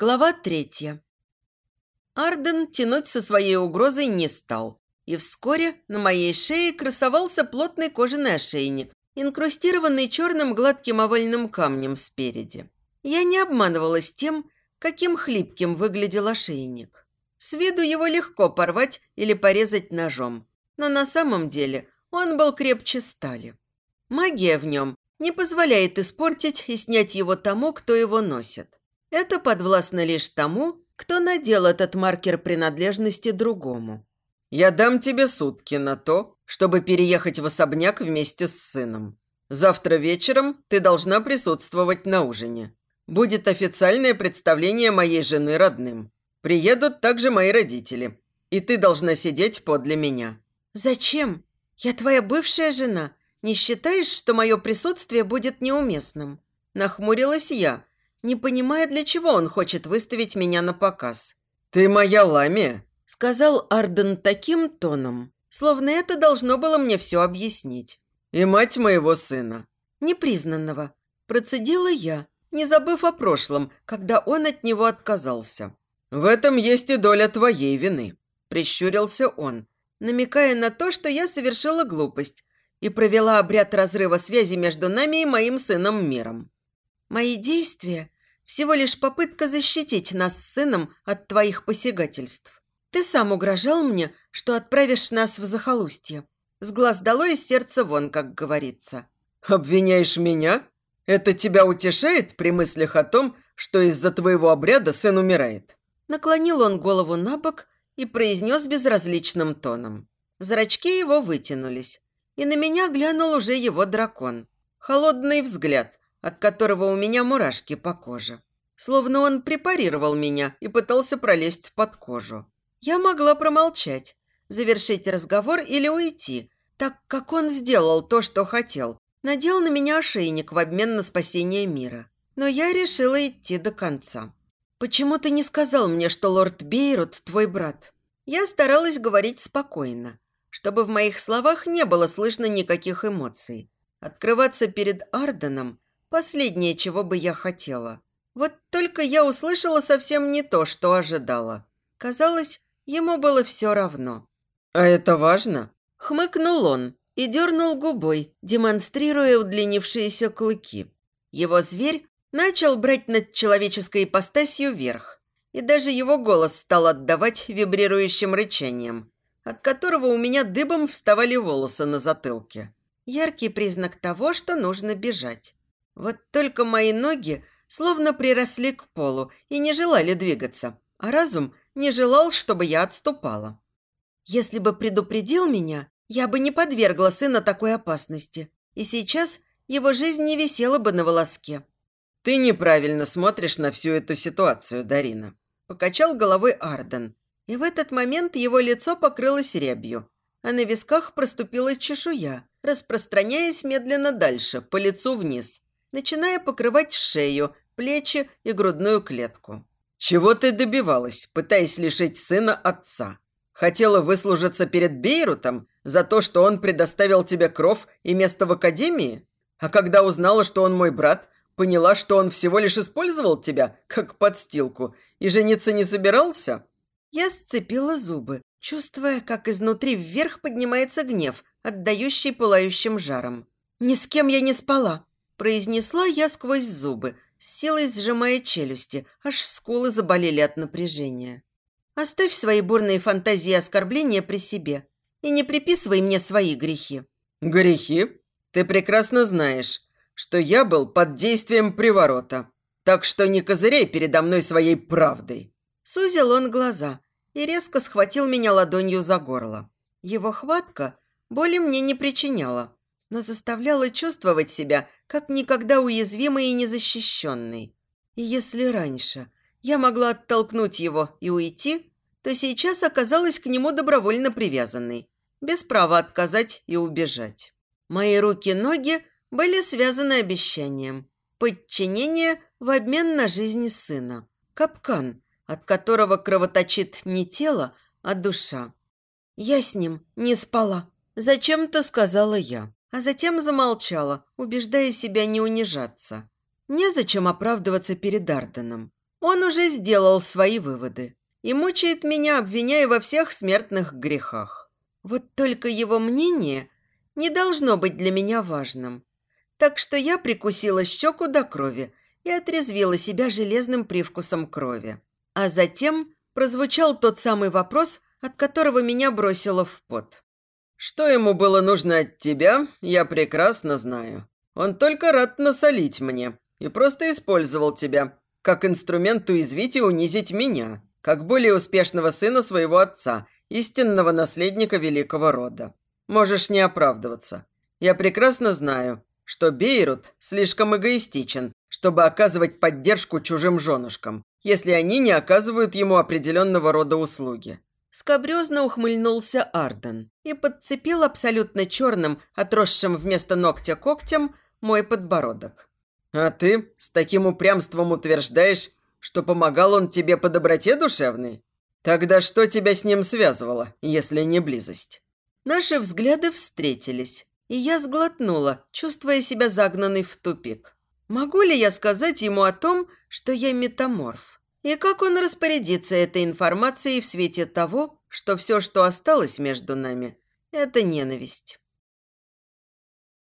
Глава третья. Арден тянуть со своей угрозой не стал. И вскоре на моей шее красовался плотный кожаный ошейник, инкрустированный черным гладким овальным камнем спереди. Я не обманывалась тем, каким хлипким выглядел ошейник. С виду его легко порвать или порезать ножом, но на самом деле он был крепче стали. Магия в нем не позволяет испортить и снять его тому, кто его носит. Это подвластно лишь тому, кто надел этот маркер принадлежности другому. «Я дам тебе сутки на то, чтобы переехать в особняк вместе с сыном. Завтра вечером ты должна присутствовать на ужине. Будет официальное представление моей жены родным. Приедут также мои родители. И ты должна сидеть подле меня». «Зачем? Я твоя бывшая жена. Не считаешь, что мое присутствие будет неуместным?» Нахмурилась я, не понимая, для чего он хочет выставить меня на показ. «Ты моя ламия», – сказал Арден таким тоном, словно это должно было мне все объяснить. «И мать моего сына». «Непризнанного», – процедила я, не забыв о прошлом, когда он от него отказался. «В этом есть и доля твоей вины», – прищурился он, намекая на то, что я совершила глупость и провела обряд разрыва связи между нами и моим сыном Миром. Мои действия – всего лишь попытка защитить нас с сыном от твоих посягательств. Ты сам угрожал мне, что отправишь нас в захолустье. С глаз долой из сердца вон, как говорится. «Обвиняешь меня? Это тебя утешает при мыслях о том, что из-за твоего обряда сын умирает?» Наклонил он голову на бок и произнес безразличным тоном. Зрачки его вытянулись, и на меня глянул уже его дракон. Холодный взгляд, от которого у меня мурашки по коже. Словно он препарировал меня и пытался пролезть под кожу. Я могла промолчать, завершить разговор или уйти, так как он сделал то, что хотел. Надел на меня ошейник в обмен на спасение мира. Но я решила идти до конца. «Почему ты не сказал мне, что лорд Бейрут твой брат?» Я старалась говорить спокойно, чтобы в моих словах не было слышно никаких эмоций. Открываться перед Арденом Последнее, чего бы я хотела. Вот только я услышала совсем не то, что ожидала. Казалось, ему было все равно. «А это важно?» Хмыкнул он и дернул губой, демонстрируя удлинившиеся клыки. Его зверь начал брать над человеческой ипостасью верх, и даже его голос стал отдавать вибрирующим рычанием, от которого у меня дыбом вставали волосы на затылке. Яркий признак того, что нужно бежать. Вот только мои ноги словно приросли к полу и не желали двигаться, а разум не желал, чтобы я отступала. Если бы предупредил меня, я бы не подвергла сына такой опасности, и сейчас его жизнь не висела бы на волоске. «Ты неправильно смотришь на всю эту ситуацию, Дарина», – покачал головой Арден. И в этот момент его лицо покрылось рябью, а на висках проступила чешуя, распространяясь медленно дальше, по лицу вниз – начиная покрывать шею, плечи и грудную клетку. «Чего ты добивалась, пытаясь лишить сына отца? Хотела выслужиться перед Бейрутом за то, что он предоставил тебе кров и место в академии? А когда узнала, что он мой брат, поняла, что он всего лишь использовал тебя, как подстилку, и жениться не собирался?» Я сцепила зубы, чувствуя, как изнутри вверх поднимается гнев, отдающий пылающим жаром. «Ни с кем я не спала», Произнесла я сквозь зубы, с силой сжимая челюсти, аж скулы заболели от напряжения. Оставь свои бурные фантазии и оскорбления при себе и не приписывай мне свои грехи. Грехи? Ты прекрасно знаешь, что я был под действием приворота, так что не козыряй передо мной своей правдой. Сузил он глаза и резко схватил меня ладонью за горло. Его хватка боли мне не причиняла, но заставляла чувствовать себя как никогда уязвимой и незащищенной. И если раньше я могла оттолкнуть его и уйти, то сейчас оказалась к нему добровольно привязанной, без права отказать и убежать. Мои руки-ноги были связаны обещанием. Подчинение в обмен на жизнь сына. Капкан, от которого кровоточит не тело, а душа. Я с ним не спала. Зачем-то сказала я а затем замолчала, убеждая себя не унижаться. Незачем оправдываться перед Арденом. Он уже сделал свои выводы и мучает меня, обвиняя во всех смертных грехах. Вот только его мнение не должно быть для меня важным. Так что я прикусила щеку до крови и отрезвила себя железным привкусом крови. А затем прозвучал тот самый вопрос, от которого меня бросило в пот. «Что ему было нужно от тебя, я прекрасно знаю. Он только рад насолить мне и просто использовал тебя, как инструмент уязвить и унизить меня, как более успешного сына своего отца, истинного наследника великого рода. Можешь не оправдываться. Я прекрасно знаю, что Бейрут слишком эгоистичен, чтобы оказывать поддержку чужим женушкам, если они не оказывают ему определенного рода услуги. Скобрезно ухмыльнулся Арден и подцепил абсолютно черным, отросшим вместо ногтя когтем, мой подбородок. «А ты с таким упрямством утверждаешь, что помогал он тебе по доброте душевной? Тогда что тебя с ним связывало, если не близость?» Наши взгляды встретились, и я сглотнула, чувствуя себя загнанной в тупик. Могу ли я сказать ему о том, что я метаморф? И как он распорядится этой информацией в свете того, что все, что осталось между нами, это ненависть?